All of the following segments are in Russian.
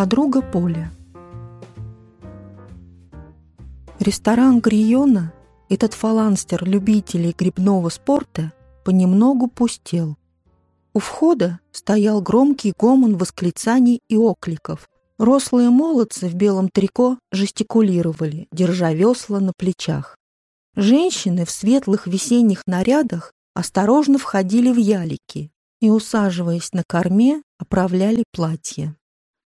Подруга Поля. Ресторан Гриона, этот фаланстер любителей грибного спорта, понемногу пустел. У входа стоял громкий гомон восклицаний и окликов. Рослые молодцы в белом трико жестикулировали, держа весла на плечах. Женщины в светлых весенних нарядах осторожно входили в ялики и, усаживаясь на корме, оправляли платье.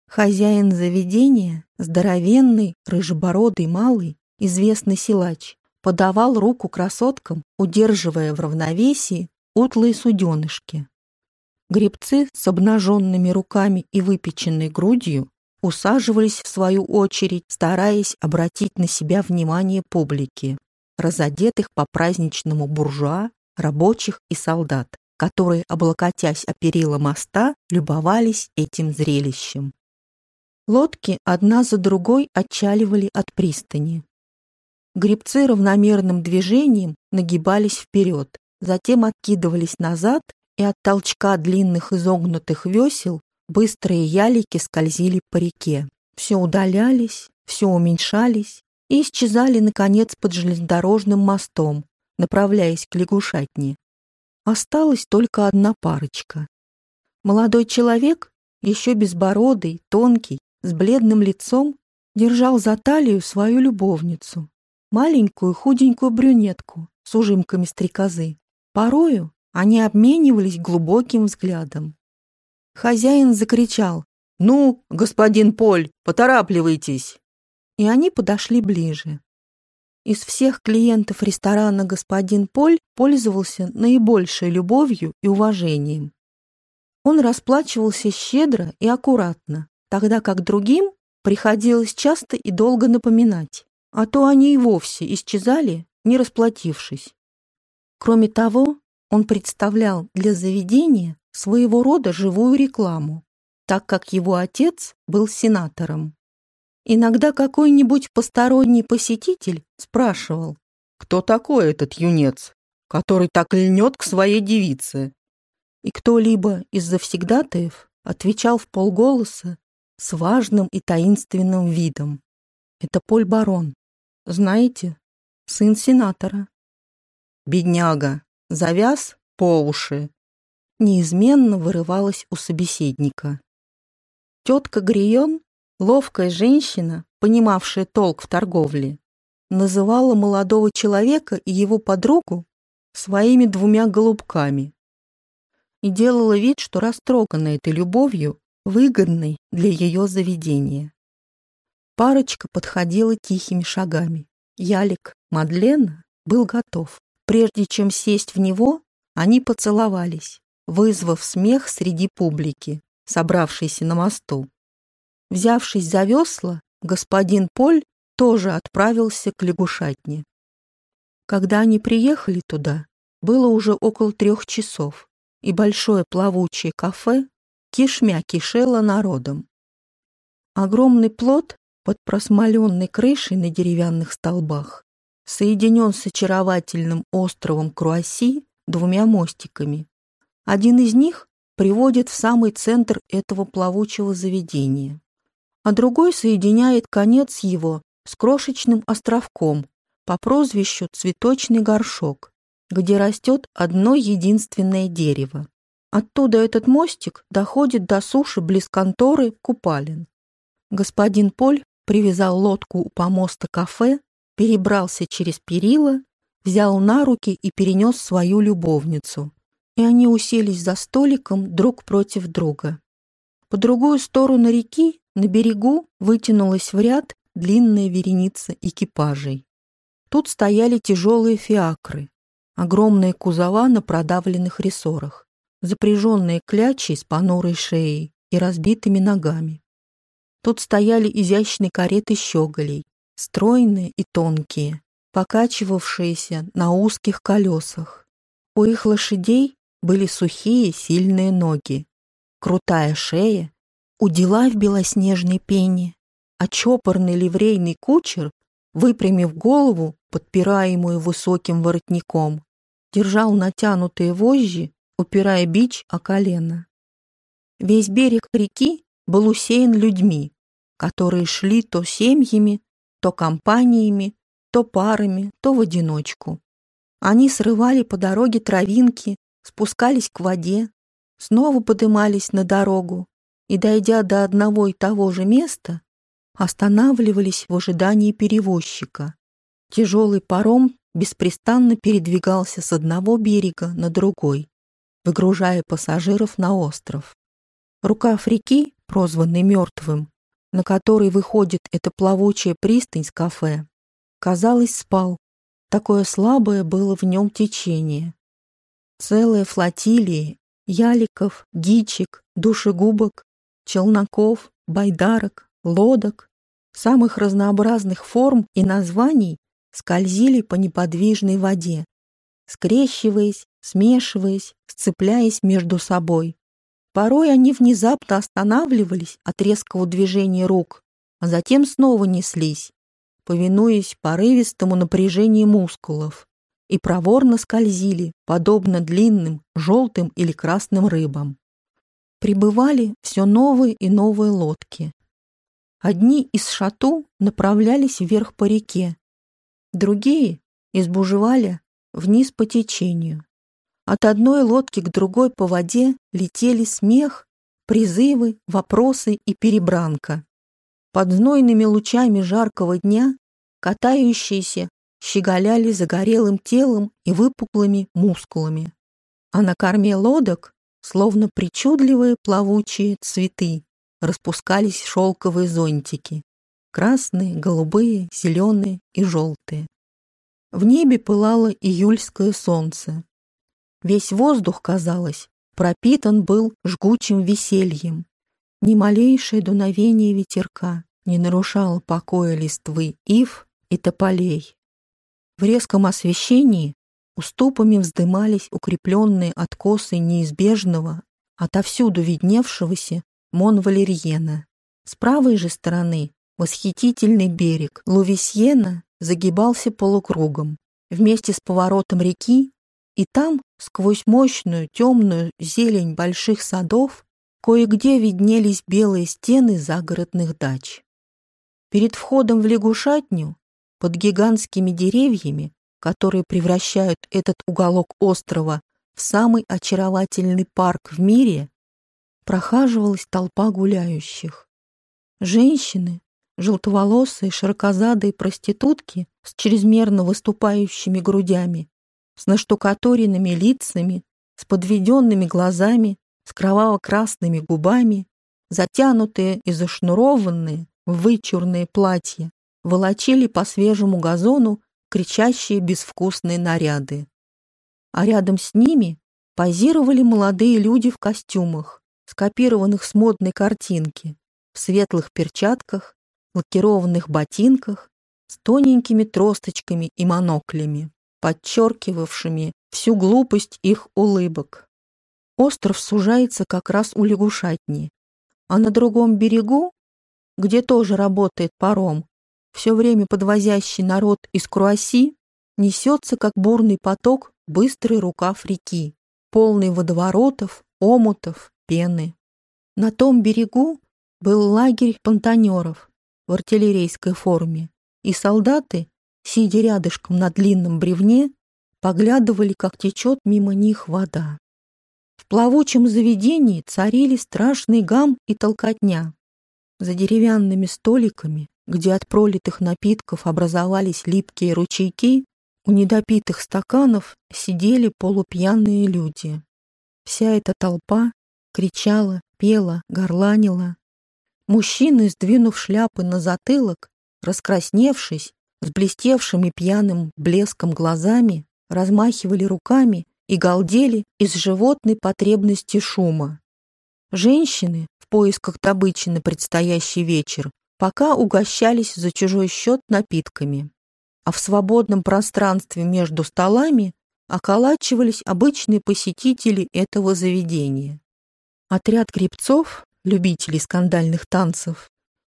Хозяин заведения, здоровенный, рыжебородый малый, известный силач, подавал руку красоткам, удерживая в равновесии утлые суденышки. Гребцы с обнаженными руками и выпеченной грудью усаживались в свою очередь, стараясь обратить на себя внимание публики, разодетых по праздничному буржуа, рабочих и солдат, которые, облокотясь о перила моста, любовались этим зрелищем. Лодки одна за другой отчаливали от пристани. Гребцы равномерным движением нагибались вперед, затем откидывались назад и от толчка длинных изогнутых весел быстрые ялики скользили по реке. Все удалялись, все уменьшались и исчезали, наконец, под железнодорожным мостом, направляясь к лягушатне. Осталась только одна парочка. Молодой человек, еще безбородый, тонкий, с бледным лицом, держал за талию свою любовницу, маленькую худенькую брюнетку с ужимками стрекозы. Порою они обменивались глубоким взглядом. Хозяин закричал «Ну, господин Поль, поторапливайтесь!» И они подошли ближе. Из всех клиентов ресторана господин Поль пользовался наибольшей любовью и уважением. Он расплачивался щедро и аккуратно, тогда как другим приходилось часто и долго напоминать, а то они и вовсе исчезали, не расплатившись. Кроме того, он представлял для заведения своего рода живую рекламу, так как его отец был сенатором. Иногда какой-нибудь посторонний посетитель спрашивал, кто такой этот юнец, который так льнет к своей девице? И кто-либо из завсегдатаев отвечал в полголоса с важным и таинственным видом. Это Поль Барон. Знаете, сын сенатора. Бедняга, завяз по уши, неизменно вырывалась у собеседника. Тетка Грион, ловкая женщина, понимавшая толк в торговле, называла молодого человека и его подругу своими двумя голубками и делала вид, что растрогана этой любовью, выгодной для ее заведения. Парочка подходила тихими шагами. Ялик Мадлена был готов. Прежде чем сесть в него, они поцеловались, вызвав смех среди публики, собравшейся на мосту. Взявшись за весла, господин Поль тоже отправился к лягушатне. Когда они приехали туда, было уже около трех часов, и большое плавучее кафе кишмя кишело народом. Огромный плод под просмоленной крышей на деревянных столбах соединен с очаровательным островом Круасси двумя мостиками. Один из них приводит в самый центр этого плавучего заведения, а другой соединяет конец его с крошечным островком по прозвищу «Цветочный горшок», где растет одно единственное дерево. Оттуда этот мостик доходит до суши близ конторы Купалин. Господин Поль привязал лодку у помоста кафе перебрался через перила, взял на руки и перенес свою любовницу. И они уселись за столиком друг против друга. По другую сторону реки, на берегу, вытянулась в ряд длинная вереница экипажей. Тут стояли тяжелые фиакры, огромные кузова на продавленных рессорах, запряженные клячей с понурой шеей и разбитыми ногами. Тут стояли изящные кареты щеголей, стройные и тонкие, покачивавшиеся на узких колесах. У их лошадей были сухие, сильные ноги, крутая шея, удила в белоснежной пене, а чопорный ливрейный кучер, выпрямив голову, подпираемую высоким воротником, держал натянутые вожжи, упирая бич о колено. Весь берег реки был усеян людьми, которые шли то семьями, то компаниями, то парами, то в одиночку. Они срывали по дороге травинки, спускались к воде, снова подымались на дорогу и, дойдя до одного и того же места, останавливались в ожидании перевозчика. Тяжелый паром беспрестанно передвигался с одного берега на другой, выгружая пассажиров на остров. Рукав реки, прозванный Мертвым, на который выходит эта плавучая пристань с кафе, казалось, спал. Такое слабое было в нем течение. Целые флотилии яликов, гичек, душегубок, челноков, байдарок, лодок, самых разнообразных форм и названий скользили по неподвижной воде, скрещиваясь, смешиваясь, сцепляясь между собой. Порой они внезапно останавливались от резкого движения рук, а затем снова неслись, повинуясь порывистому напряжению мускулов, и проворно скользили, подобно длинным, желтым или красным рыбам. Прибывали все новые и новые лодки. Одни из шату направлялись вверх по реке, другие — из Бужеваля вниз по течению. От одной лодки к другой по воде летели смех, призывы, вопросы и перебранка. Под знойными лучами жаркого дня катающиеся щеголяли загорелым телом и выпуклыми мускулами. А на корме лодок, словно причудливые плавучие цветы, распускались шелковые зонтики. Красные, голубые, зеленые и желтые. В небе пылало июльское солнце. Весь воздух, казалось, пропитан был жгучим весельем. Ни малейшее дуновение ветерка не нарушало покоя листвы ив и тополей. В резком освещении уступами вздымались укрепленные откосы неизбежного, отовсюду видневшегося Монвалерьена. С правой же стороны восхитительный берег Лувисьена загибался полукругом. Вместе с поворотом реки и там, сквозь мощную темную зелень больших садов, кое-где виднелись белые стены загородных дач. Перед входом в лягушатню, под гигантскими деревьями, которые превращают этот уголок острова в самый очаровательный парк в мире, прохаживалась толпа гуляющих. Женщины, желтоволосые, широкозадые проститутки с чрезмерно выступающими грудями, с наштукатуренными лицами, с подведенными глазами, с кроваво-красными губами, затянутые и зашнурованные в вычурные платья, волочили по свежему газону кричащие безвкусные наряды. А рядом с ними позировали молодые люди в костюмах, скопированных с модной картинки, в светлых перчатках, лакированных ботинках, с тоненькими тросточками и моноклями подчеркивавшими всю глупость их улыбок. Остров сужается как раз у лягушатни, а на другом берегу, где тоже работает паром, все время подвозящий народ из Круасси, несется, как бурный поток, быстрый рукав реки, полный водоворотов, омутов, пены. На том берегу был лагерь понтонеров в артиллерийской форме, и солдаты сидя рядышком на длинном бревне, поглядывали, как течет мимо них вода. В плавучем заведении царили страшный гам и толкотня. За деревянными столиками, где от пролитых напитков образовались липкие ручейки, у недопитых стаканов сидели полупьяные люди. Вся эта толпа кричала, пела, горланила. Мужчины, сдвинув шляпы на затылок, раскрасневшись, с блестевшими пьяным блеском глазами, размахивали руками и галдели из животной потребности шума. Женщины в поисках добычи на предстоящий вечер пока угощались за чужой счет напитками, а в свободном пространстве между столами околачивались обычные посетители этого заведения. Отряд гребцов, любителей скандальных танцев,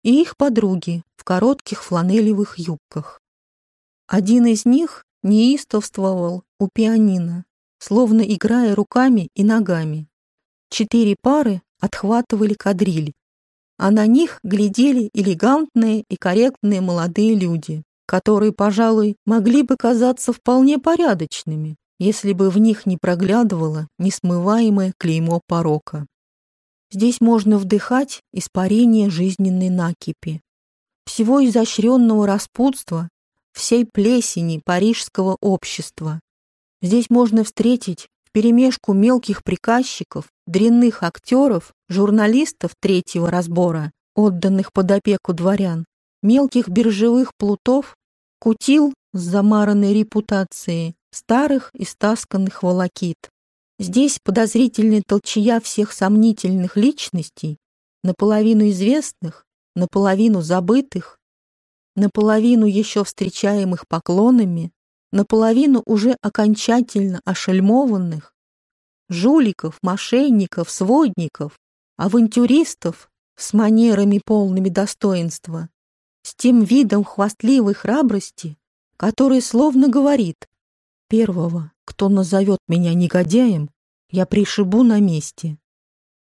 и их подруги в коротких фланелевых юбках. Один из них неистовствовал у пианино, словно играя руками и ногами. Четыре пары отхватывали кадриль. а на них глядели элегантные и корректные молодые люди, которые, пожалуй, могли бы казаться вполне порядочными, если бы в них не проглядывало несмываемое клеймо порока. Здесь можно вдыхать испарение жизненной накипи, всего изощренного распутства, всей плесени парижского общества. Здесь можно встретить вперемешку мелких приказчиков, дрянных актеров, журналистов третьего разбора, отданных под опеку дворян, мелких биржевых плутов, кутил с замаранной репутацией, старых и стасканных волокит. Здесь подозрительная толчья всех сомнительных личностей, наполовину известных, наполовину забытых, наполовину еще встречаемых поклонами, наполовину уже окончательно ошельмованных, жуликов, мошенников, сводников, авантюристов с манерами полными достоинства, с тем видом хвастливой храбрости, который словно говорит «Первого, кто назовет меня негодяем, я пришибу на месте».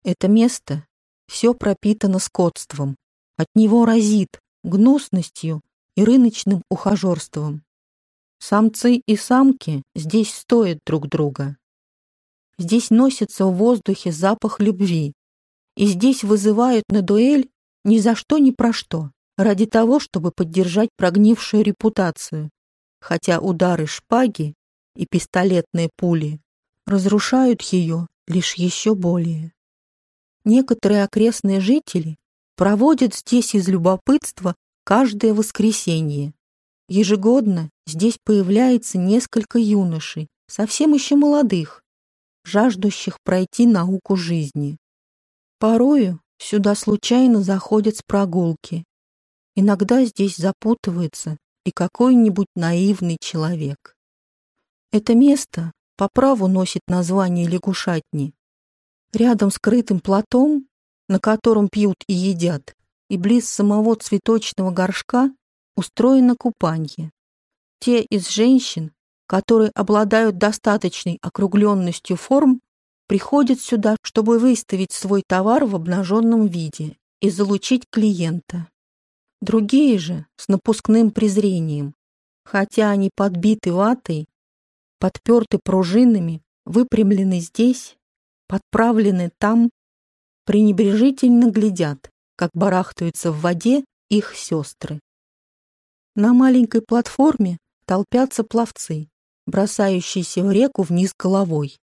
Это место все пропитано скотством, от него разит гнусностью и рыночным ухажерством. Самцы и самки здесь стоят друг друга. Здесь носится в воздухе запах любви, и здесь вызывают на дуэль ни за что ни про что, ради того, чтобы поддержать прогнившую репутацию, хотя удары шпаги и пистолетные пули разрушают ее лишь еще более. Некоторые окрестные жители проводят здесь из любопытства каждое воскресенье. Ежегодно здесь появляется несколько юношей, совсем еще молодых, жаждущих пройти науку жизни. Порою сюда случайно заходят с прогулки. Иногда здесь запутывается и какой-нибудь наивный человек. Это место по праву носит название лягушатни. Рядом с крытым платом на котором пьют и едят, и близ самого цветочного горшка устроено купанье. Те из женщин, которые обладают достаточной округленностью форм, приходят сюда, чтобы выставить свой товар в обнаженном виде и залучить клиента. Другие же с напускным презрением, хотя они подбиты ватой, подперты пружинами, выпрямлены здесь, подправлены там, пренебрежительно глядят, как барахтаются в воде их сестры. На маленькой платформе толпятся пловцы, бросающиеся в реку вниз головой.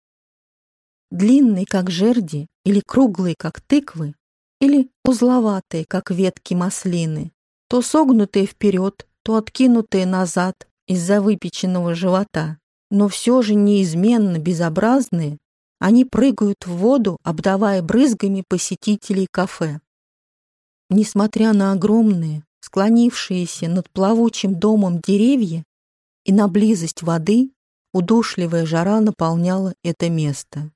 Длинные, как жерди, или круглые, как тыквы, или узловатые, как ветки маслины, то согнутые вперед, то откинутые назад из-за выпеченного живота, но все же неизменно безобразные, они прыгают в воду, обдавая брызгами посетителей кафе. Несмотря на огромные, склонившиеся над плавучим домом деревья и на близость воды, удушливая жара наполняла это место.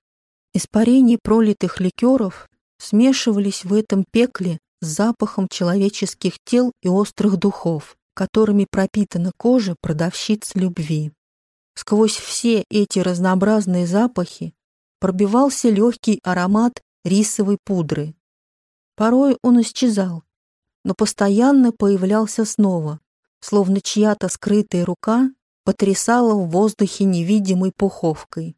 Испарения пролитых ликеров смешивались в этом пекле с запахом человеческих тел и острых духов, которыми пропитана кожа продавщиц любви. Сквозь все эти разнообразные запахи пробивался легкий аромат рисовой пудры. Порой он исчезал, но постоянно появлялся снова, словно чья-то скрытая рука потрясала в воздухе невидимой пуховкой.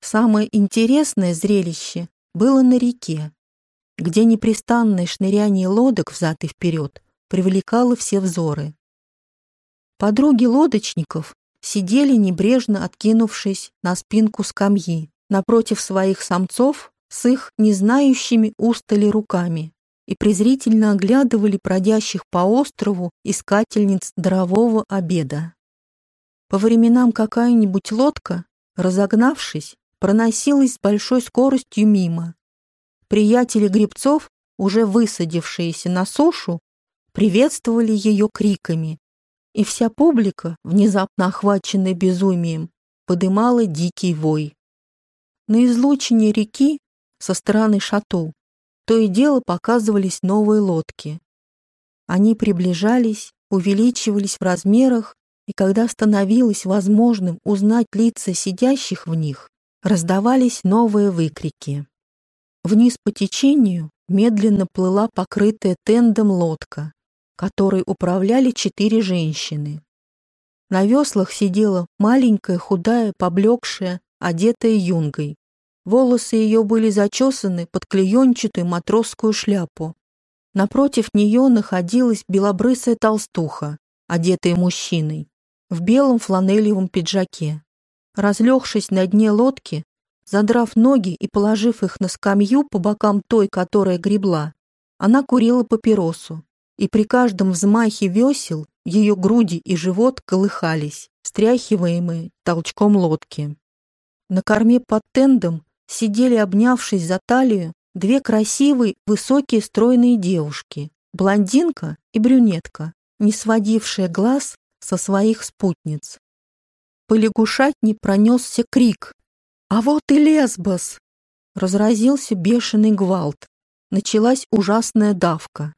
Самое интересное зрелище было на реке, где непрестанное шныряние лодок взад и вперед привлекало все взоры. Подруги лодочников сидели небрежно откинувшись на спинку скамьи, напротив своих самцов с их незнающими устали руками и презрительно оглядывали бродящих по острову искательниц дрового обеда. По временам какая-нибудь лодка, разогнавшись, проносилась с большой скоростью мимо. Приятели гребцов, уже высадившиеся на сушу, приветствовали ее криками, и вся публика, внезапно охваченная безумием, подымала дикий вой. На излучине реки со стороны шату то и дело показывались новые лодки. Они приближались, увеличивались в размерах, и когда становилось возможным узнать лица сидящих в них, раздавались новые выкрики. Вниз по течению медленно плыла покрытая тендом лодка, которой управляли четыре женщины. На веслах сидела маленькая, худая, поблекшая, одетая юнгой. Волосы ее были зачесаны под клеенчатую матросскую шляпу. Напротив нее находилась белобрысая толстуха, одетая мужчиной, в белом фланелевом пиджаке. Разлегшись на дне лодки, задрав ноги и положив их на скамью по бокам той, которая гребла, она курила папиросу, и при каждом взмахе весел ее груди и живот колыхались, стряхиваемые толчком лодки. На корме под тендом сидели, обнявшись за талию, две красивые, высокие, стройные девушки, блондинка и брюнетка, не сводившие глаз со своих спутниц. По лягушатне пронесся крик. «А вот и Лесбос!» Разразился бешеный гвалт. Началась ужасная давка.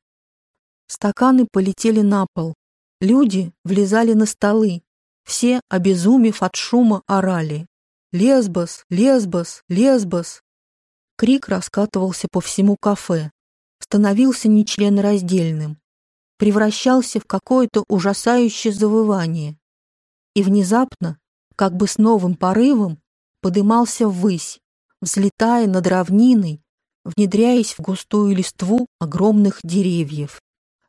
Стаканы полетели на пол. Люди влезали на столы. Все, обезумев от шума, орали. «Лесбос! Лесбос! Лесбос!» Крик раскатывался по всему кафе. Становился нечленораздельным превращался в какое-то ужасающее завывание. И внезапно, как бы с новым порывом, подымался ввысь, взлетая над равниной, внедряясь в густую листву огромных деревьев,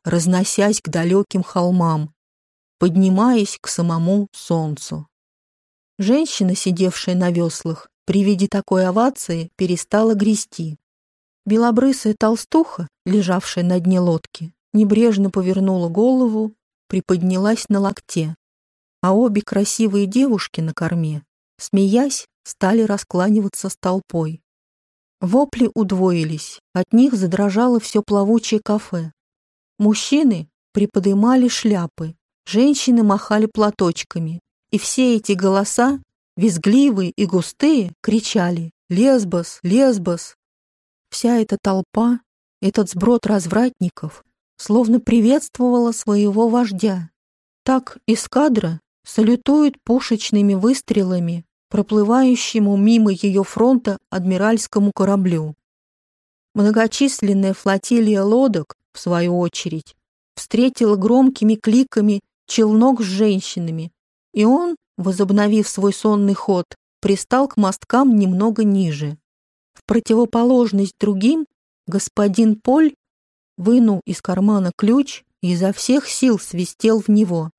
разносясь к далеким холмам, поднимаясь к самому солнцу. Женщина, сидевшая на веслах, при виде такой овации перестала грести. Белобрысая толстуха, лежавшая на дне лодки, небрежно повернула голову, приподнялась на локте, а обе красивые девушки на корме, смеясь, стали раскланиваться с толпой. Вопли удвоились, от них задрожало все плавучее кафе. Мужчины приподымали шляпы, женщины махали платочками, и все эти голоса, визгливые и густые, кричали «Лесбос! Лесбос!». Вся эта толпа, этот сброд развратников словно приветствовала своего вождя. Так эскадра салютует пушечными выстрелами проплывающему мимо ее фронта адмиральскому кораблю. Многочисленная флотилия лодок, в свою очередь, встретила громкими кликами челнок с женщинами, и он, возобновив свой сонный ход, пристал к мосткам немного ниже. В противоположность другим господин Поль вынул из кармана ключ и изо всех сил свистел в него.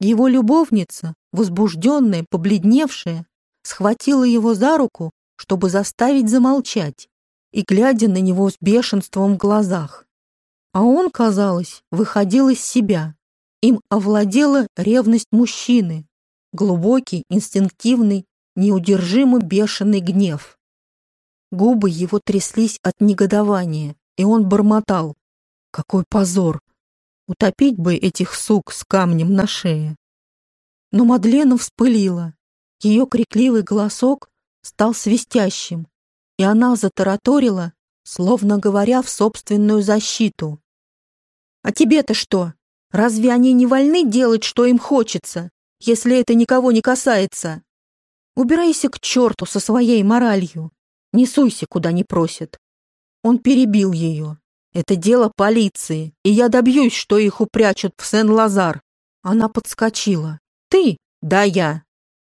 Его любовница, возбужденная, побледневшая, схватила его за руку, чтобы заставить замолчать, и глядя на него с бешенством в глазах. А он, казалось, выходил из себя. Им овладела ревность мужчины, глубокий, инстинктивный, неудержимо бешеный гнев. Губы его тряслись от негодования, и он бормотал. Какой позор! Утопить бы этих сук с камнем на шее. Но Мадлена вспылила. Ее крикливый голосок стал свистящим, и она затараторила, словно говоря в собственную защиту. «А тебе-то что? Разве они не вольны делать, что им хочется, если это никого не касается? Убирайся к черту со своей моралью, не суйся, куда не просят. Он перебил ее. «Это дело полиции, и я добьюсь, что их упрячут в Сен-Лазар». Она подскочила. «Ты?» «Да, я.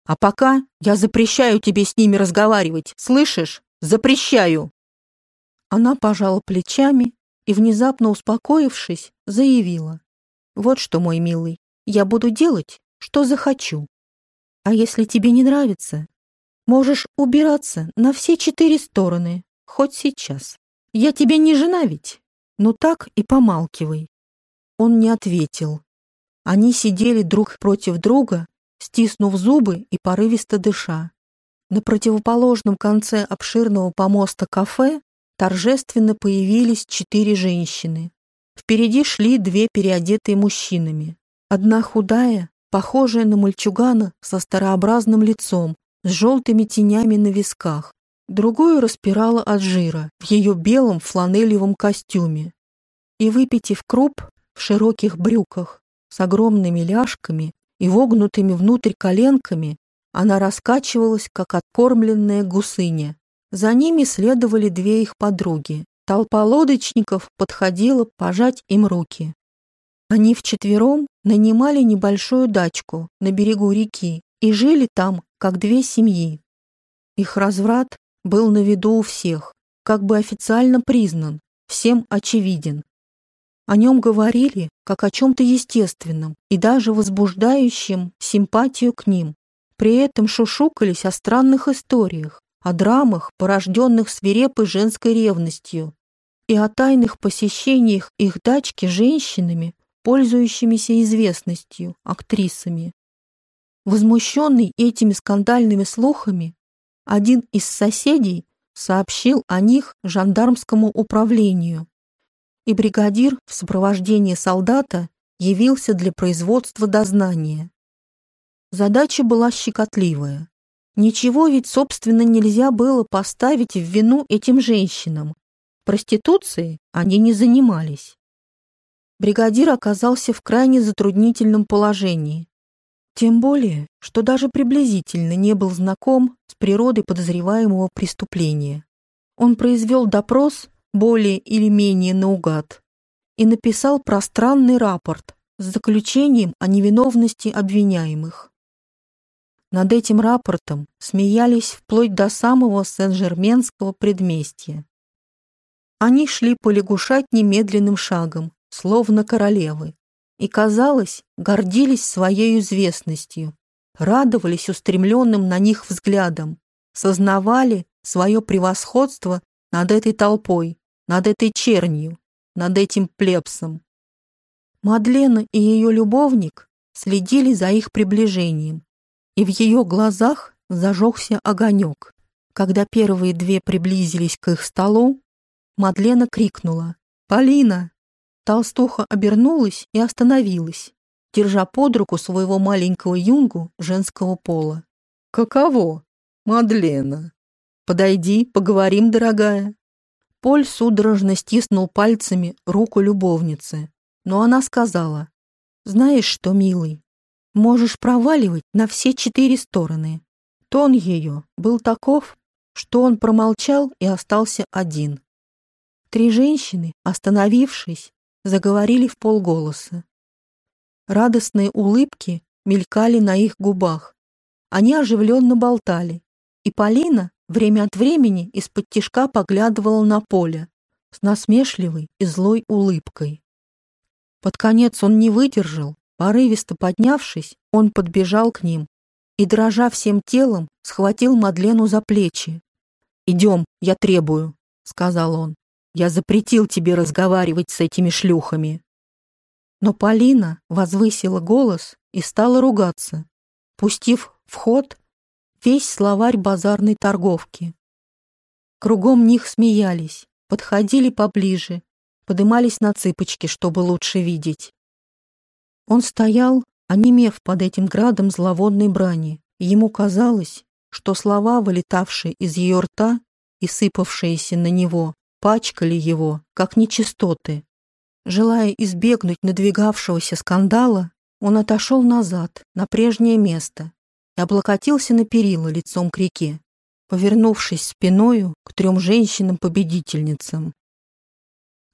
А пока я запрещаю тебе с ними разговаривать, слышишь? Запрещаю!» Она пожала плечами и, внезапно успокоившись, заявила. «Вот что, мой милый, я буду делать, что захочу. А если тебе не нравится, можешь убираться на все четыре стороны, хоть сейчас». Я тебе не жена ведь? Ну так и помалкивай. Он не ответил. Они сидели друг против друга, стиснув зубы и порывисто дыша. На противоположном конце обширного помоста кафе торжественно появились четыре женщины. Впереди шли две переодетые мужчинами. Одна худая, похожая на мальчугана со старообразным лицом, с желтыми тенями на висках, другую распирала от жира в ее белом фланелевом костюме. И, выпитив круп в широких брюках с огромными ляжками и вогнутыми внутрь коленками, она раскачивалась, как откормленная гусыня, За ними следовали две их подруги. Толпа лодочников подходила пожать им руки. Они вчетвером нанимали небольшую дачку на берегу реки и жили там, как две семьи. Их разврат был на виду у всех, как бы официально признан, всем очевиден. О нем говорили как о чем-то естественном и даже возбуждающем симпатию к ним. При этом шушукались о странных историях, о драмах, порожденных свирепой женской ревностью, и о тайных посещениях их дачки женщинами, пользующимися известностью, актрисами. Возмущенный этими скандальными слухами, один из соседей сообщил о них жандармскому управлению, и бригадир в сопровождении солдата явился для производства дознания. Задача была щекотливая. Ничего ведь, собственно, нельзя было поставить в вину этим женщинам. Проституцией они не занимались. Бригадир оказался в крайне затруднительном положении. Тем более, что даже приблизительно не был знаком с природой подозреваемого преступления. Он произвел допрос более или менее наугад, и написал пространный рапорт с заключением о невиновности обвиняемых. Над этим рапортом смеялись вплоть до самого Сен-Жерменского предместья. Они шли по лягушать немедленным шагом, словно королевы, и, казалось, гордились своей известностью, радовались устремленным на них взглядом, сознавали свое превосходство над этой толпой, над этой чернью, над этим плебсом. Мадлена и ее любовник следили за их приближением, и в ее глазах зажегся огонек. Когда первые две приблизились к их столу, Мадлена крикнула «Полина!». Толстуха обернулась и остановилась, держа под руку своего маленького юнгу женского пола. «Каково, Мадлена? Подойди, поговорим, дорогая». Поль судорожно стиснул пальцами руку любовницы, но она сказала, «Знаешь что, милый, можешь проваливать на все четыре стороны». Тон ее был таков, что он промолчал и остался один. Три женщины, остановившись, заговорили в полголоса. Радостные улыбки мелькали на их губах. Они оживленно болтали, и Полина время от времени из-под тишка поглядывала на поле с насмешливой и злой улыбкой. Под конец он не выдержал, порывисто поднявшись, он подбежал к ним и, дрожа всем телом, схватил Мадлену за плечи. «Идем, я требую», — сказал он. «Я запретил тебе разговаривать с этими шлюхами». Но Полина возвысила голос и стала ругаться, пустив в ход весь словарь базарной торговки. Кругом них смеялись, подходили поближе, подымались на цыпочки, чтобы лучше видеть. Он стоял, онемев под этим градом зловонной брани, ему казалось, что слова, вылетавшие из ее рта и сыпавшиеся на него, пачкали его, как нечистоты. Желая избегнуть надвигавшегося скандала, он отошел назад, на прежнее место, и облокотился на перила лицом к реке, повернувшись спиною к трем женщинам-победительницам.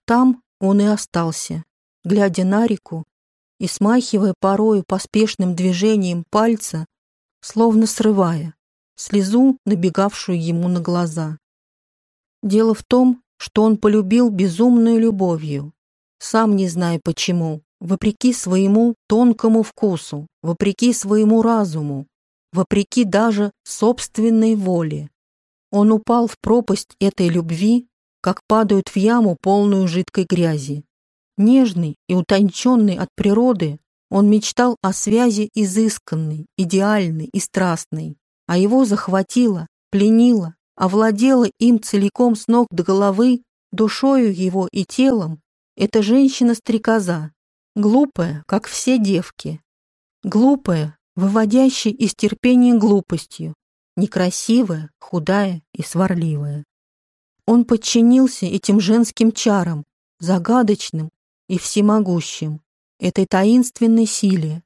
Там он и остался, глядя на реку и смахивая порою поспешным движением пальца, словно срывая, слезу, набегавшую ему на глаза. Дело в том, что он полюбил безумную любовью, сам не зная почему, вопреки своему тонкому вкусу, вопреки своему разуму, вопреки даже собственной воле. Он упал в пропасть этой любви, как падают в яму полную жидкой грязи. Нежный и утонченный от природы, он мечтал о связи изысканной, идеальной и страстной, а его захватило, пленило, овладело им целиком с ног до головы, душою его и телом, эта женщина-стрекоза, глупая, как все девки, глупая, выводящей из терпения глупостью, некрасивая, худая и сварливая. Он подчинился этим женским чарам, загадочным и всемогущим, этой таинственной силе,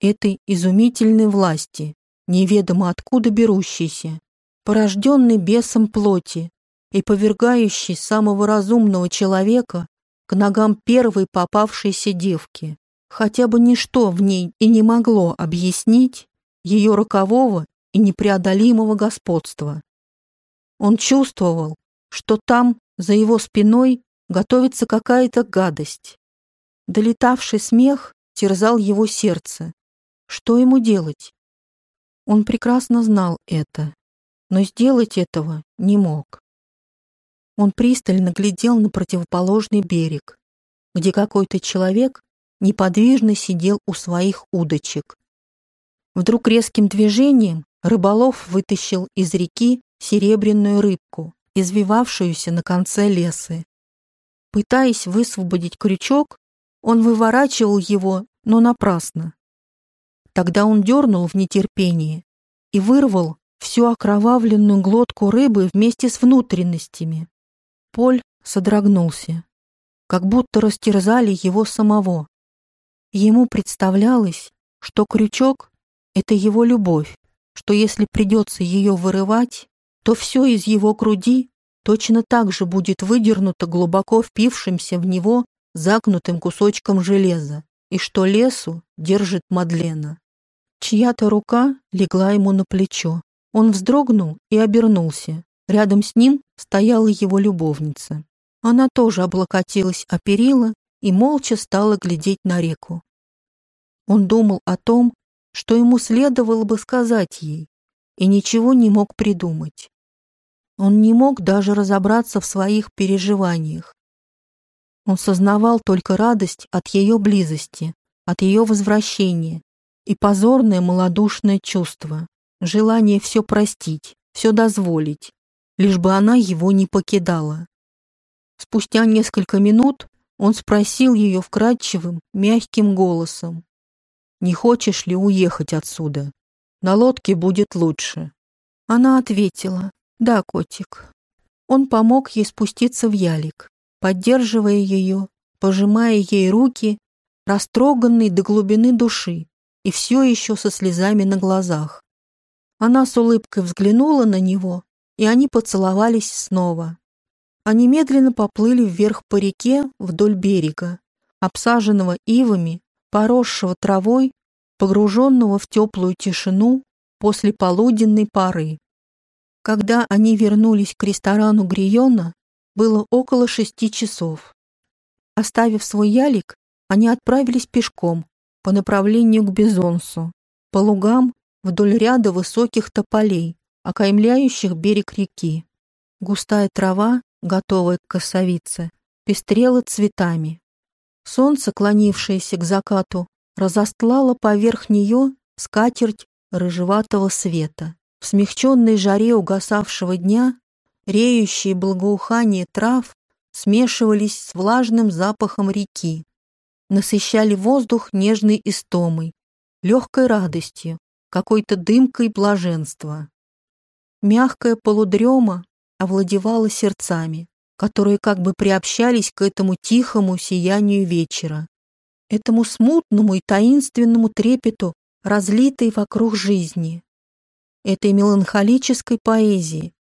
этой изумительной власти, неведомо откуда берущейся, порожденный бесом плоти и повергающий самого разумного человека к ногам первой попавшейся девки. Хотя бы ничто в ней и не могло объяснить ее рокового и непреодолимого господства. Он чувствовал, что там, за его спиной, готовится какая-то гадость. Долетавший смех терзал его сердце. Что ему делать? Он прекрасно знал это, но сделать этого не мог. Он пристально глядел на противоположный берег, где какой-то человек неподвижно сидел у своих удочек. Вдруг резким движением рыболов вытащил из реки серебряную рыбку, извивавшуюся на конце лесы. Пытаясь высвободить крючок, он выворачивал его, но напрасно. Тогда он дернул в нетерпении и вырвал всю окровавленную глотку рыбы вместе с внутренностями. Поль содрогнулся, как будто растерзали его самого. Ему представлялось, что крючок — это его любовь, что если придется ее вырывать, то все из его груди точно так же будет выдернуто глубоко впившимся в него загнутым кусочком железа, и что лесу держит Мадлена. Чья-то рука легла ему на плечо. Он вздрогнул и обернулся. Рядом с ним стояла его любовница. Она тоже облокотилась о перила и молча стала глядеть на реку. Он думал о том, что ему следовало бы сказать ей, и ничего не мог придумать. Он не мог даже разобраться в своих переживаниях. Он сознавал только радость от ее близости, от ее возвращения и позорное малодушное чувство, желание все простить, все дозволить, лишь бы она его не покидала. Спустя несколько минут он спросил ее вкрадчивым, мягким голосом. «Не хочешь ли уехать отсюда? На лодке будет лучше». Она ответила, «Да, котик». Он помог ей спуститься в ялик, поддерживая ее, пожимая ей руки, растроганный до глубины души и все еще со слезами на глазах. Она с улыбкой взглянула на него и они поцеловались снова. Они медленно поплыли вверх по реке вдоль берега, обсаженного ивами, поросшего травой, погруженного в теплую тишину после полуденной поры. Когда они вернулись к ресторану Гриона, было около шести часов. Оставив свой ялик, они отправились пешком по направлению к Бизонсу, по лугам вдоль ряда высоких тополей, окаймляющих берег реки. Густая трава, готовая к косовице, пестрела цветами. Солнце, клонившееся к закату, разостлало поверх нее скатерть рыжеватого света. Смягченной жаре угасавшего дня реющие благоухания трав смешивались с влажным запахом реки, насыщали воздух нежной истомой, легкой радостью, какой-то дымкой блаженства. Мягкая полудрема овладевала сердцами, которые как бы приобщались к этому тихому сиянию вечера, этому смутному и таинственному трепету, разлитой вокруг жизни, этой меланхолической поэзии,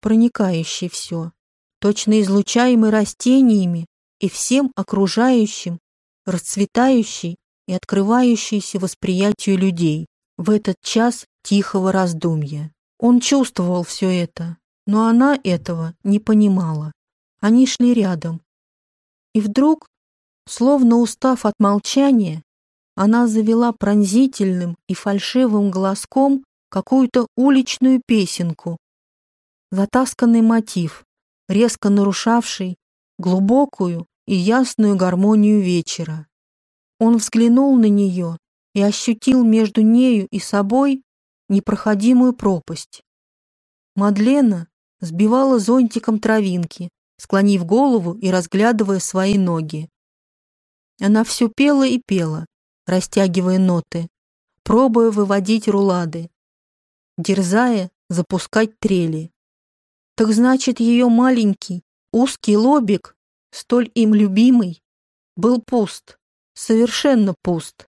проникающей все, точно излучаемой растениями и всем окружающим, расцветающей и открывающейся восприятию людей в этот час тихого раздумья. Он чувствовал все это, но она этого не понимала. Они шли рядом. И вдруг, словно устав от молчания, она завела пронзительным и фальшивым голоском какую-то уличную песенку. Затасканный мотив, резко нарушавший глубокую и ясную гармонию вечера. Он взглянул на нее и ощутил между нею и собой непроходимую пропасть. Мадлена сбивала зонтиком травинки, склонив голову и разглядывая свои ноги. Она все пела и пела, растягивая ноты, пробуя выводить рулады, дерзая запускать трели. Так значит, ее маленький, узкий лобик, столь им любимый, был пуст, совершенно пуст.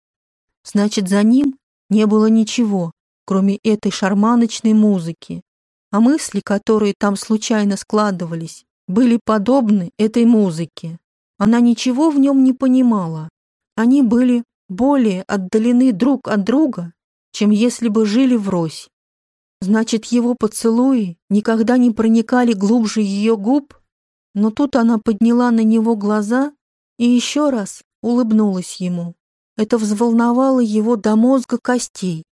Значит, за ним не было ничего, кроме этой шарманочной музыки, а мысли, которые там случайно складывались, были подобны этой музыке. Она ничего в нем не понимала. Они были более отдалены друг от друга, чем если бы жили врозь. Значит, его поцелуи никогда не проникали глубже ее губ? Но тут она подняла на него глаза и еще раз улыбнулась ему. Это взволновало его до мозга костей.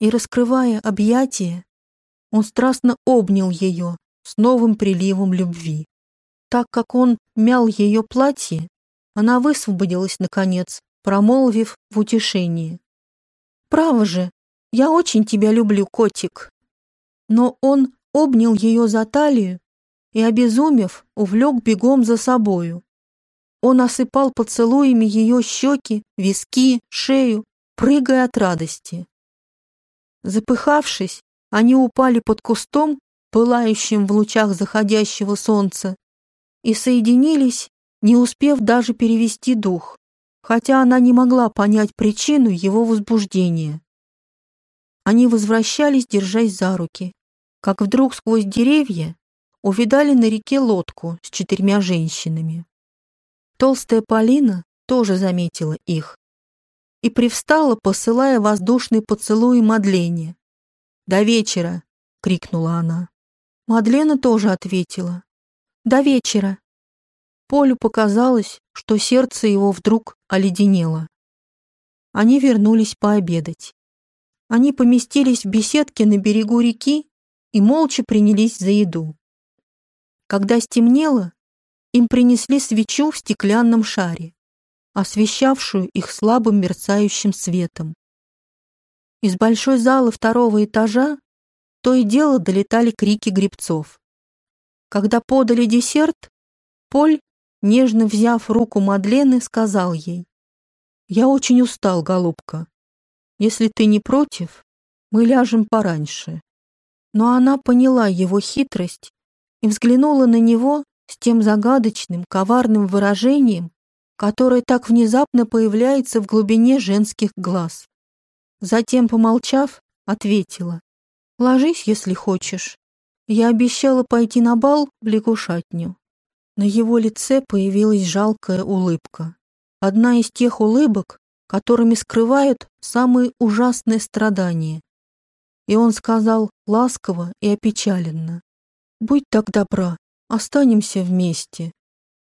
И, раскрывая объятия, он страстно обнял ее с новым приливом любви. Так как он мял ее платье, она высвободилась, наконец, промолвив в утешении. «Право же, я очень тебя люблю, котик». Но он обнял ее за талию и, обезумев, увлек бегом за собою. Он осыпал поцелуями ее щеки, виски, шею, прыгая от радости. Запыхавшись, они упали под кустом, пылающим в лучах заходящего солнца, и соединились, не успев даже перевести дух, хотя она не могла понять причину его возбуждения. Они возвращались, держась за руки, как вдруг сквозь деревья увидали на реке лодку с четырьмя женщинами. Толстая Полина тоже заметила их и привстала, посылая воздушный поцелуй Мадлене. «До вечера!» — крикнула она. Мадлена тоже ответила. «До вечера!» Полю показалось, что сердце его вдруг оледенело. Они вернулись пообедать. Они поместились в беседке на берегу реки и молча принялись за еду. Когда стемнело, им принесли свечу в стеклянном шаре, освещавшую их слабым мерцающим светом. Из большой залы второго этажа то и дело долетали крики гребцов. Когда подали десерт, Поль, нежно взяв руку Мадлены, сказал ей, «Я очень устал, голубка. Если ты не против, мы ляжем пораньше». Но она поняла его хитрость и взглянула на него с тем загадочным, коварным выражением, которое так внезапно появляется в глубине женских глаз. Затем, помолчав, ответила, «Ложись, если хочешь. Я обещала пойти на бал в лягушатню». На его лице появилась жалкая улыбка. Одна из тех улыбок, которыми скрывают самые ужасные страдания. И он сказал ласково и опечаленно, «Будь так добра, Останемся вместе».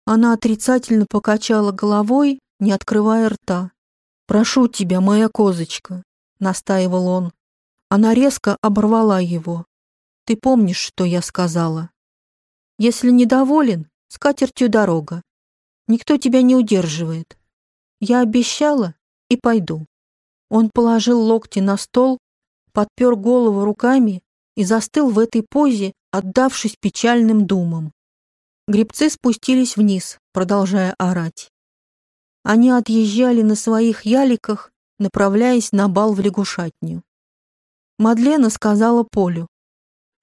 Она отрицательно покачала головой, не открывая рта. «Прошу тебя, моя козочка», — настаивал он. Она резко оборвала его. «Ты помнишь, что я сказала? Если недоволен, с катертью дорога. Никто тебя не удерживает. Я обещала и пойду». Он положил локти на стол, подпер голову руками и застыл в этой позе, отдавшись печальным думам. Гребцы спустились вниз, продолжая орать. Они отъезжали на своих яликах, направляясь на бал в лягушатню. Мадлена сказала Полю,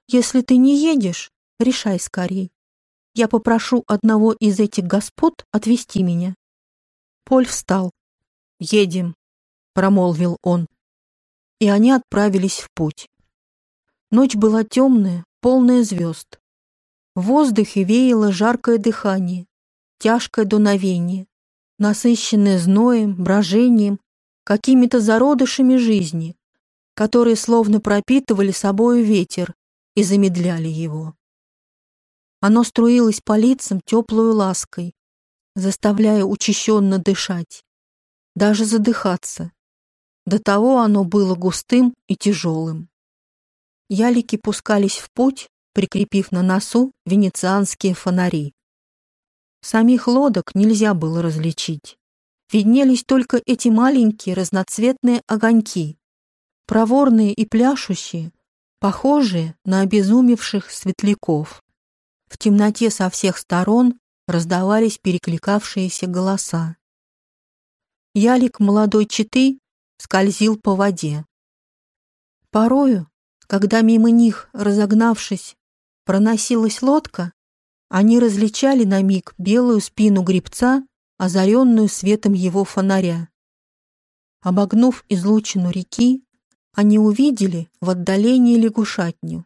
«Если ты не едешь, решай скорей. Я попрошу одного из этих господ отвезти меня». Поль встал. «Едем», — промолвил он. И они отправились в путь. Ночь была темная, полная звезд. В воздухе веяло жаркое дыхание, тяжкое дуновение, насыщенное зноем, брожением, какими-то зародышами жизни, которые словно пропитывали собою ветер и замедляли его. Оно струилось по лицам теплую лаской, заставляя учащенно дышать, даже задыхаться. До того оно было густым и тяжелым. Ялики пускались в путь, прикрепив на носу венецианские фонари. Самих лодок нельзя было различить. Виднелись только эти маленькие разноцветные огоньки, проворные и пляшущие, похожие на обезумевших светляков. В темноте со всех сторон раздавались перекликавшиеся голоса. Ялик молодой четы скользил по воде. Порою когда мимо них, разогнавшись, проносилась лодка, они различали на миг белую спину гребца, озаренную светом его фонаря. Обогнув излучину реки, они увидели в отдалении лягушатню.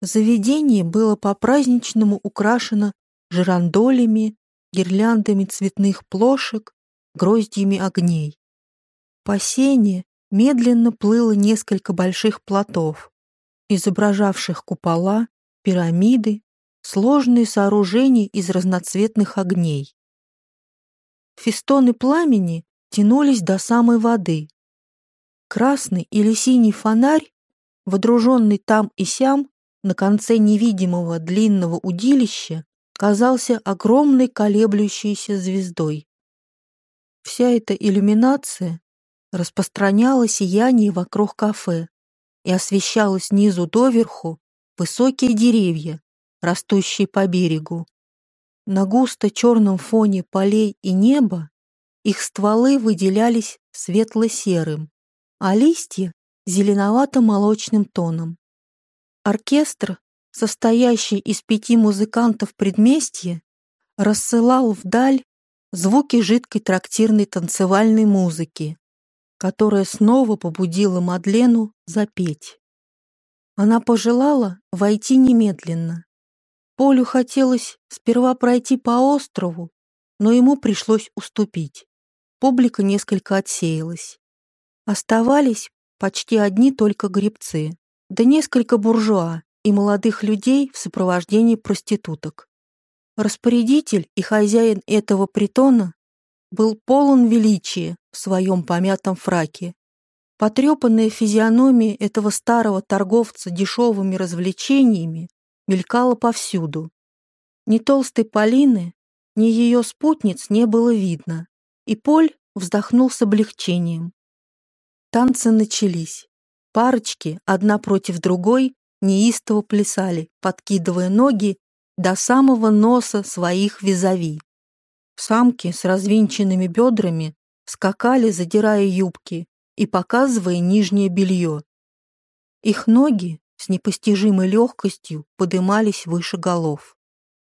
Заведение было по-праздничному украшено жирандолями, гирляндами цветных плошек, гроздьями огней. По сене медленно плыло несколько больших плотов, изображавших купола, пирамиды, сложные сооружения из разноцветных огней. Фестоны пламени тянулись до самой воды. Красный или синий фонарь, водруженный там и сям, на конце невидимого длинного удилища, казался огромной колеблющейся звездой. Вся эта иллюминация распространяла сияние вокруг кафе и освещала снизу доверху высокие деревья, растущие по берегу. На густо черном фоне полей и неба их стволы выделялись светло-серым, а листья — зеленовато-молочным тоном. Оркестр, состоящий из пяти музыкантов предместья, рассылал вдаль звуки жидкой трактирной танцевальной музыки, которая снова побудила Мадлену запеть. Она пожелала войти немедленно. Полю хотелось сперва пройти по острову, но ему пришлось уступить. Публика несколько отсеялась. Оставались почти одни только гребцы, да несколько буржуа и молодых людей в сопровождении проституток. Распорядитель и хозяин этого притона был полон величия в своем помятом фраке. Потрепанная физиономия этого старого торговца дешевыми развлечениями мелькала повсюду. Ни толстой Полины, ни ее спутниц не было видно, и Поль вздохнул с облегчением. Танцы начались. Парочки, одна против другой, неистово плясали, подкидывая ноги до самого носа своих визави. Самки с развинченными бедрами скакали, задирая юбки и показывая нижнее белье. Их ноги с непостижимой легкостью подымались выше голов.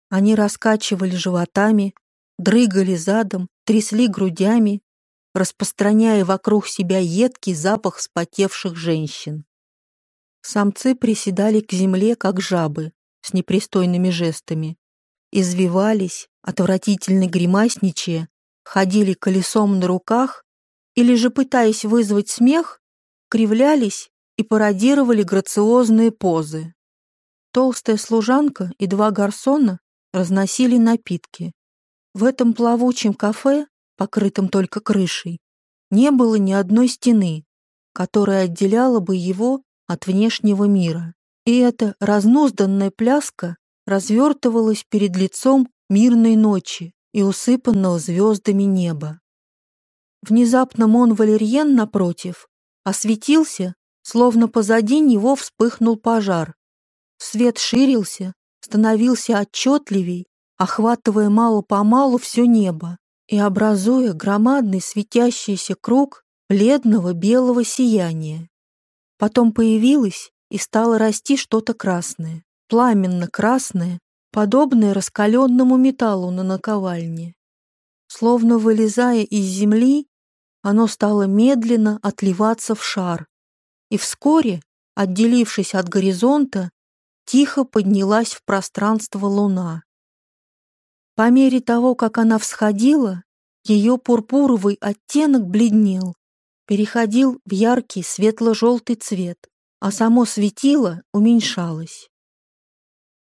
Они раскачивали животами, дрыгали задом, трясли грудями, распространяя вокруг себя едкий запах вспотевших женщин. Самцы приседали к земле, как жабы, с непристойными жестами, извивались, отвратительно гримасничая, ходили колесом на руках или же, пытаясь вызвать смех, кривлялись и пародировали грациозные позы. Толстая служанка и два гарсона разносили напитки. В этом плавучем кафе, покрытом только крышей, не было ни одной стены, которая отделяла бы его от внешнего мира. И эта разнузданная пляска развертывалась перед лицом мирной ночи и усыпанного звездами неба. Внезапно Мон Валерьен, напротив, осветился, словно позади него вспыхнул пожар. Свет ширился, становился отчетливей, охватывая мало-помалу все небо и образуя громадный светящийся круг бледного белого сияния. Потом появилось и стало расти что-то красное, пламенно-красное, подобное раскаленному металлу на наковальне. Словно вылезая из земли, оно стало медленно отливаться в шар, и вскоре, отделившись от горизонта, тихо поднялась в пространство луна. По мере того, как она всходила, ее пурпуровый оттенок бледнел, переходил в яркий светло-желтый цвет, а само светило уменьшалось.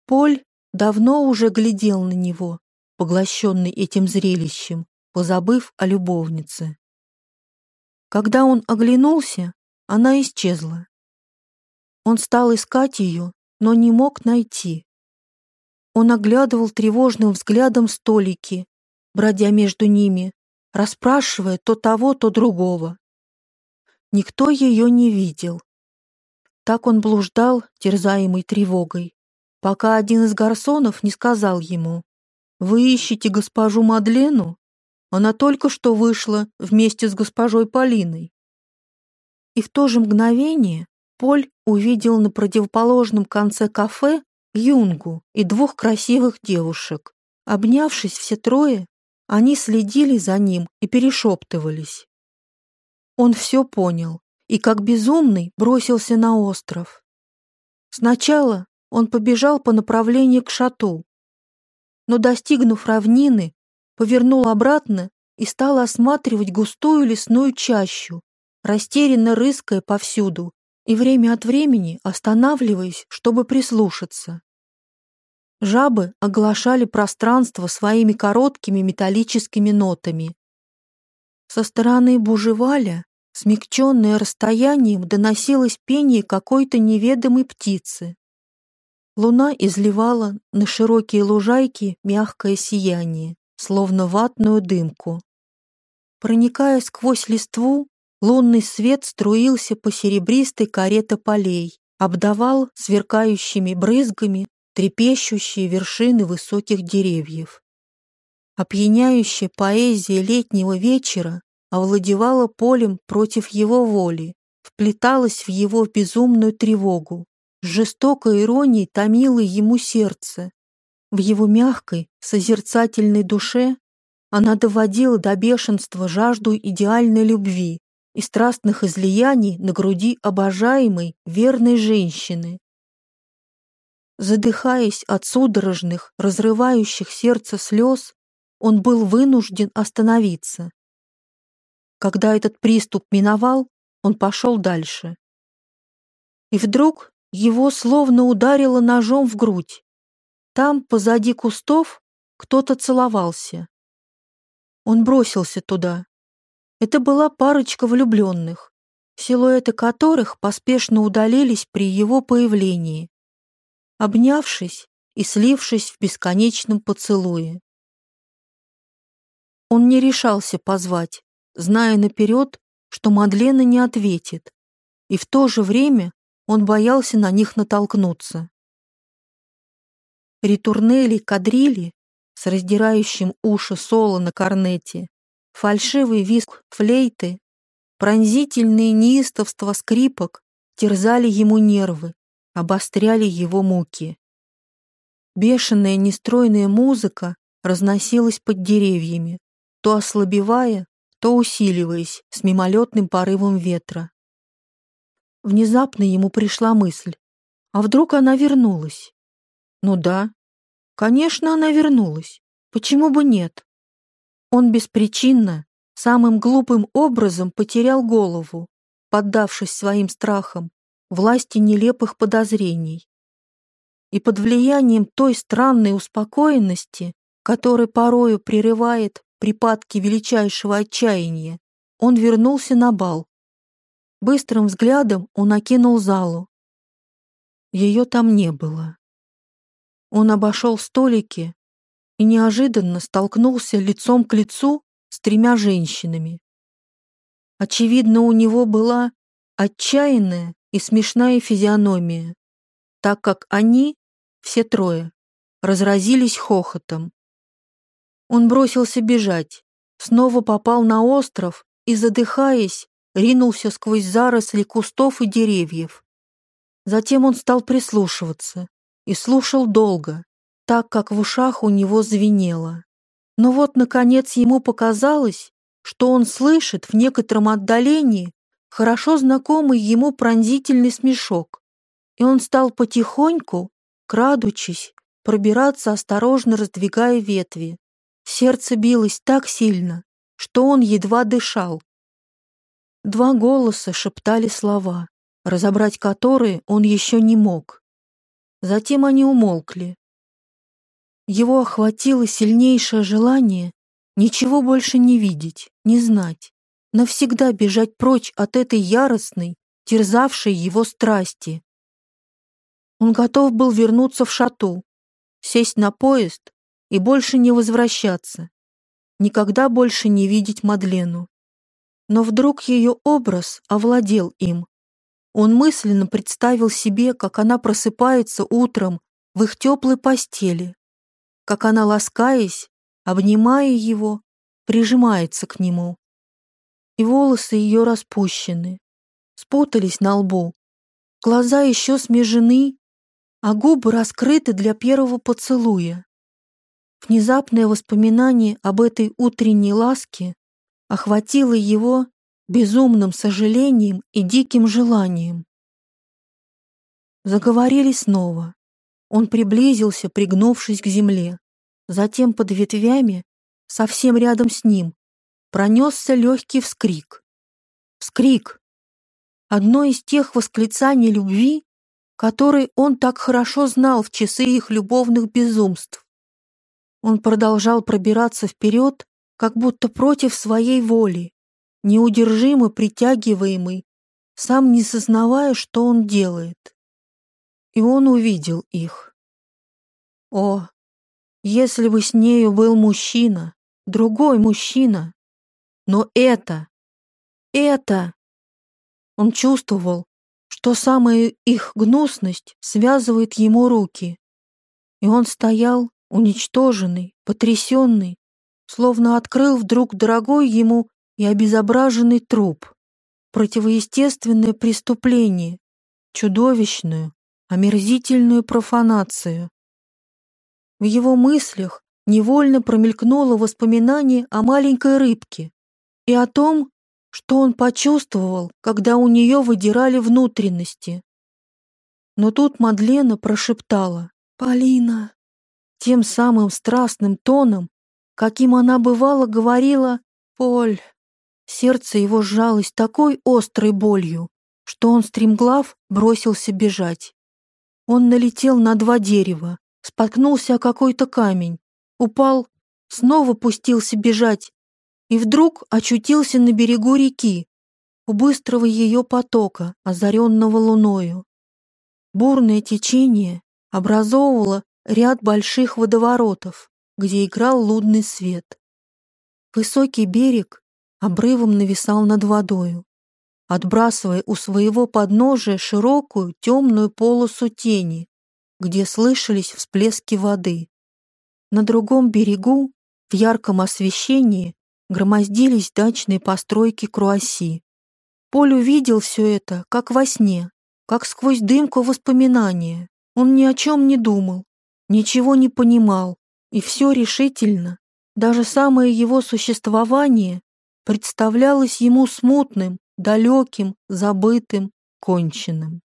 Поль давно уже глядел на него, поглощенный этим зрелищем, позабыв о любовнице. Когда он оглянулся, она исчезла. Он стал искать ее, но не мог найти. Он оглядывал тревожным взглядом столики, бродя между ними, расспрашивая то того, то другого. Никто ее не видел. Так он блуждал, терзаемый тревогой, пока один из гарсонов не сказал ему, «Вы ищете госпожу Мадлену? Она только что вышла вместе с госпожой Полиной». И в то же мгновение Поль увидел на противоположном конце кафе Юнгу и двух красивых девушек. Обнявшись все трое, они следили за ним и перешептывались. Он все понял и, как безумный, бросился на остров. Сначала он побежал по направлению к шату. Но, достигнув равнины, повернул обратно и стал осматривать густую лесную чащу, растерянно рыская повсюду и время от времени останавливаясь, чтобы прислушаться. Жабы оглашали пространство своими короткими металлическими нотами. Со стороны Бужеваля, смягченное расстоянием, доносилось пение какой-то неведомой птицы. Луна изливала на широкие лужайки мягкое сияние, словно ватную дымку. Проникая сквозь листву, лунный свет струился по серебристой коре тополей, обдавал сверкающими брызгами трепещущие вершины высоких деревьев. Опьяняющая поэзия летнего вечера овладевала полем против его воли, вплеталась в его безумную тревогу, жестокой иронией томила ему сердце. В его мягкой, созерцательной душе она доводила до бешенства жажду идеальной любви и страстных излияний на груди обожаемой, верной женщины. Задыхаясь от судорожных, разрывающих сердце слез, он был вынужден остановиться. Когда этот приступ миновал, он пошел дальше. И вдруг его словно ударило ножом в грудь. Там, позади кустов, кто-то целовался. Он бросился туда. Это была парочка влюбленных, силуэты которых поспешно удалились при его появлении обнявшись и слившись в бесконечном поцелуе. Он не решался позвать, зная наперед, что Мадлена не ответит, и в то же время он боялся на них натолкнуться. Ритурнели, кадрили с раздирающим уши соло на корнете, фальшивый виск флейты, пронзительные неистовства скрипок терзали ему нервы, обостряли его муки. Бешеная нестройная музыка разносилась под деревьями, то ослабевая, то усиливаясь с мимолетным порывом ветра. Внезапно ему пришла мысль, а вдруг она вернулась? Ну да, конечно, она вернулась. Почему бы нет? Он беспричинно, самым глупым образом потерял голову, поддавшись своим страхам, власти нелепых подозрений. И под влиянием той странной успокоенности, которая порою прерывает припадки величайшего отчаяния, он вернулся на бал. Быстрым взглядом он окинул залу. Ее там не было. Он обошел столики и неожиданно столкнулся лицом к лицу с тремя женщинами. Очевидно, у него была отчаянная и смешная физиономия, так как они, все трое, разразились хохотом. Он бросился бежать, снова попал на остров и, задыхаясь, ринулся сквозь заросли кустов и деревьев. Затем он стал прислушиваться и слушал долго, так как в ушах у него звенело. Но вот, наконец, ему показалось, что он слышит в некотором отдалении хорошо знакомый ему пронзительный смешок, и он стал потихоньку, крадучись, пробираться, осторожно раздвигая ветви. Сердце билось так сильно, что он едва дышал. Два голоса шептали слова, разобрать которые он еще не мог. Затем они умолкли. Его охватило сильнейшее желание ничего больше не видеть, не знать навсегда бежать прочь от этой яростной, терзавшей его страсти. Он готов был вернуться в шату, сесть на поезд и больше не возвращаться, никогда больше не видеть Мадлену. Но вдруг ее образ овладел им. Он мысленно представил себе, как она просыпается утром в их теплой постели, как она, ласкаясь, обнимая его, прижимается к нему и волосы ее распущены, спутались на лбу. Глаза еще смежены, а губы раскрыты для первого поцелуя. Внезапное воспоминание об этой утренней ласке охватило его безумным сожалением и диким желанием. Заговорили снова, Он приблизился, пригнувшись к земле. Затем под ветвями, совсем рядом с ним, пронесся легкий вскрик. Вскрик! Одно из тех восклицаний любви, которые он так хорошо знал в часы их любовных безумств. Он продолжал пробираться вперед, как будто против своей воли, неудержимо притягиваемый, сам не сознавая, что он делает. И он увидел их. О, если бы с нею был мужчина, другой мужчина, но это, это... Он чувствовал, что самая их гнусность связывает ему руки. И он стоял, уничтоженный, потрясенный, словно открыл вдруг дорогой ему и обезображенный труп. Противоестественное преступление, чудовищную, омерзительную профанацию. В его мыслях невольно промелькнуло воспоминание о маленькой рыбке и о том, что он почувствовал, когда у нее выдирали внутренности. Но тут Мадлена прошептала «Полина!» тем самым страстным тоном, каким она бывало говорила «Поль». Сердце его сжалось такой острой болью, что он стремглав бросился бежать. Он налетел на два дерева, споткнулся о какой-то камень, упал, снова пустился бежать и вдруг очутился на берегу реки, у быстрого ее потока, озаренного луною. Бурное течение образовывало ряд больших водоворотов, где играл лунный свет. Высокий берег обрывом нависал над водою, отбрасывая у своего подножия широкую темную полосу тени, где слышались всплески воды. На другом берегу, в ярком освещении, громоздились дачные постройки Круасси. Поль увидел все это, как во сне, как сквозь дымку воспоминания. Он ни о чем не думал, ничего не понимал, и все решительно, даже самое его существование представлялось ему смутным, далеким, забытым, конченным.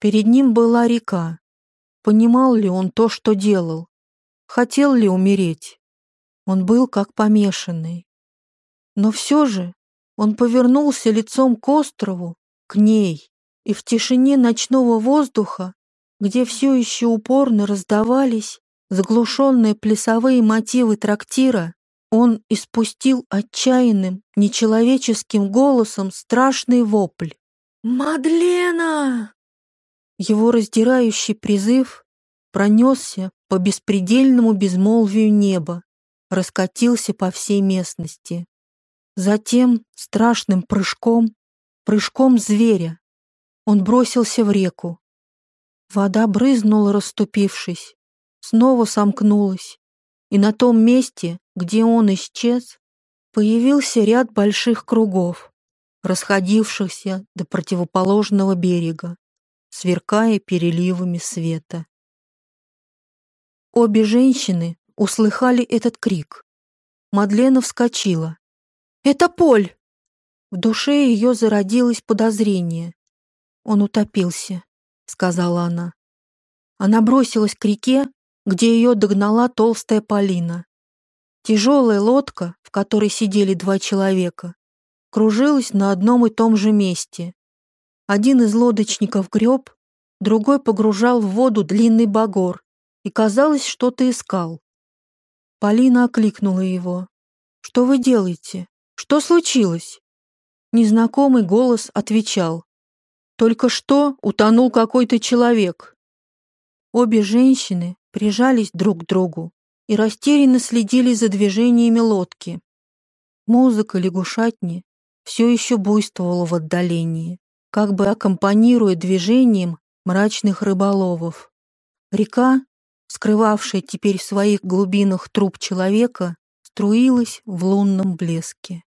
Перед ним была река. Понимал ли он то, что делал? Хотел ли умереть? Он был как помешанный. Но все же он повернулся лицом к острову, к ней, и в тишине ночного воздуха, где все еще упорно раздавались заглушенные плясовые мотивы трактира, он испустил отчаянным, нечеловеческим голосом страшный вопль. «Мадлена!» Его раздирающий призыв пронесся по беспредельному безмолвию неба, раскатился по всей местности. Затем страшным прыжком, прыжком зверя, он бросился в реку. Вода брызнула, расступившись, снова сомкнулась, и на том месте, где он исчез, появился ряд больших кругов, расходившихся до противоположного берега, сверкая переливами света. Обе женщины услыхали этот крик. Мадлена вскочила. Это Поль!» В душе ее зародилось подозрение. «Он утопился», — сказала она. Она бросилась к реке, где ее догнала толстая Полина. Тяжелая лодка, в которой сидели два человека, кружилась на одном и том же месте. Один из лодочников греб, другой погружал в воду длинный багор и, казалось, что-то искал. Полина окликнула его. «Что вы делаете?» Что случилось? Незнакомый голос отвечал. Только что утонул какой-то человек. Обе женщины прижались друг к другу и растерянно следили за движениями лодки. Музыка лягушатни все еще буйствовала в отдалении, как бы аккомпанируя движением мрачных рыболовов. Река, скрывавшая теперь в своих глубинах труп человека, струилась в лунном блеске.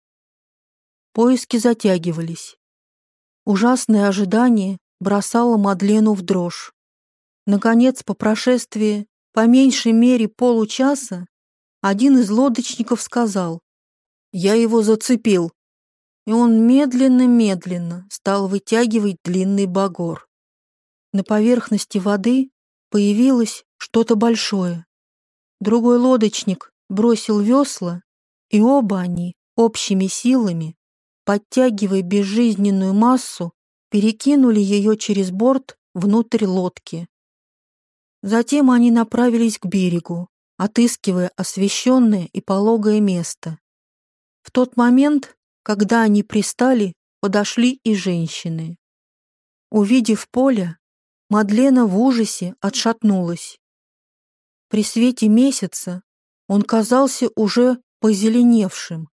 Поиски затягивались. Ужасное ожидание бросало Мадлену в дрожь. Наконец, по прошествии по меньшей мере получаса, один из лодочников сказал, «Я его зацепил». И он медленно-медленно стал вытягивать длинный багор. На поверхности воды появилась что-то большое. Другой лодочник бросил весла, и оба они общими силами, подтягивая безжизненную массу, перекинули ее через борт внутрь лодки. Затем они направились к берегу, отыскивая освещенное и пологое место. В тот момент, когда они пристали, подошли и женщины. Увидев поле, Мадлена в ужасе отшатнулась. При свете месяца он казался уже позеленевшим.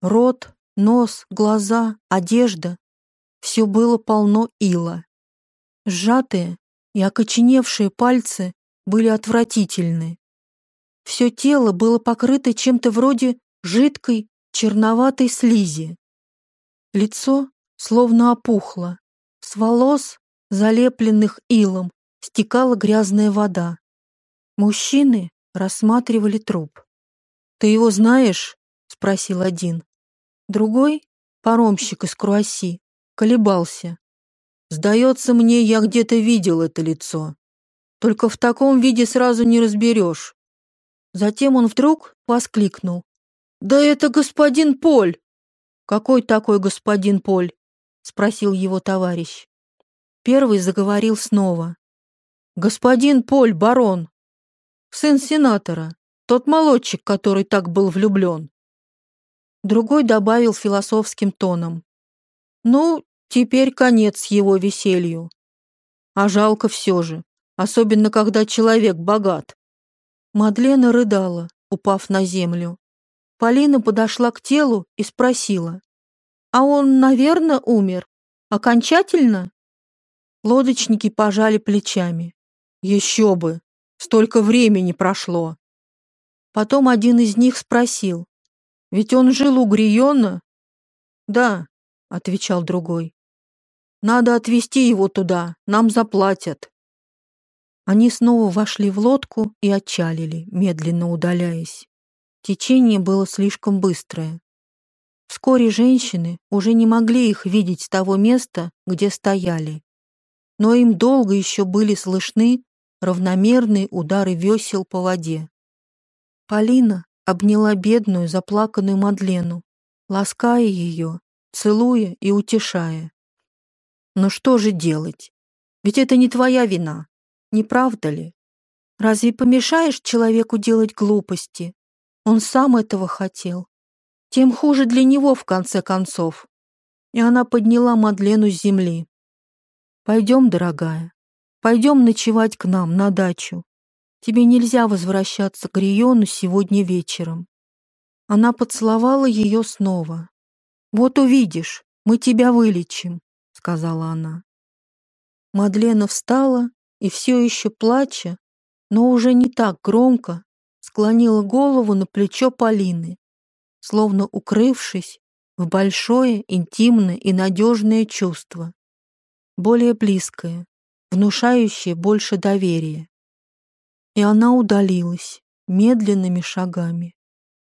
Рот, нос, глаза, одежда — все было полно ила. Сжатые и окоченевшие пальцы были отвратительны. Все тело было покрыто чем-то вроде жидкой черноватой слизи. Лицо словно опухло. С волос, залепленных илом, стекала грязная вода. Мужчины рассматривали труп. «Ты его знаешь?» — спросил один. Другой, паромщик из Круасси, колебался. «Сдается мне, я где-то видел это лицо. Только в таком виде сразу не разберешь. Затем он вдруг воскликнул. «Да это господин Поль!» «Какой такой господин Поль?» — спросил его товарищ. Первый заговорил снова. «Господин Поль, барон, сын сенатора, тот молодчик, который так был влюблен». Другой добавил философским тоном. «Ну, теперь конец его веселью. А жалко все же, особенно когда человек богат. Мадлена рыдала, упав на землю. Полина подошла к телу и спросила. «А он, наверное, умер? Окончательно?» Лодочники пожали плечами. «Еще бы! Столько времени прошло!» Потом один из них спросил. «Ведь он жил у Гриона?» «Да», — отвечал другой. «Надо отвезти его туда, нам заплатят». Они снова вошли в лодку и отчалили, медленно удаляясь. Течение было слишком быстрое. Вскоре женщины уже не могли их видеть с того места, где стояли. Но им долго еще были слышны равномерные удары весел по воде. Полина обняла бедную заплаканную Мадлену, лаская ее, целуя и утешая. Но что же делать? Ведь это не твоя вина. Не правда ли? Разве помешаешь человеку делать глупости? Он сам этого хотел. Тем хуже для него, в конце концов. И она подняла Мадлену с земли. Пойдем, дорогая, пойдем ночевать к нам на дачу. Тебе нельзя возвращаться к Риону сегодня вечером. Она поцеловала ее снова. «Вот увидишь, мы тебя вылечим», — сказала она. Мадлена встала и все еще плача, но уже не так громко, склонила голову на плечо Полины, словно укрывшись в большое, интимное и надежное чувство, более близкое, внушающее больше доверия. И она удалилась медленными шагами.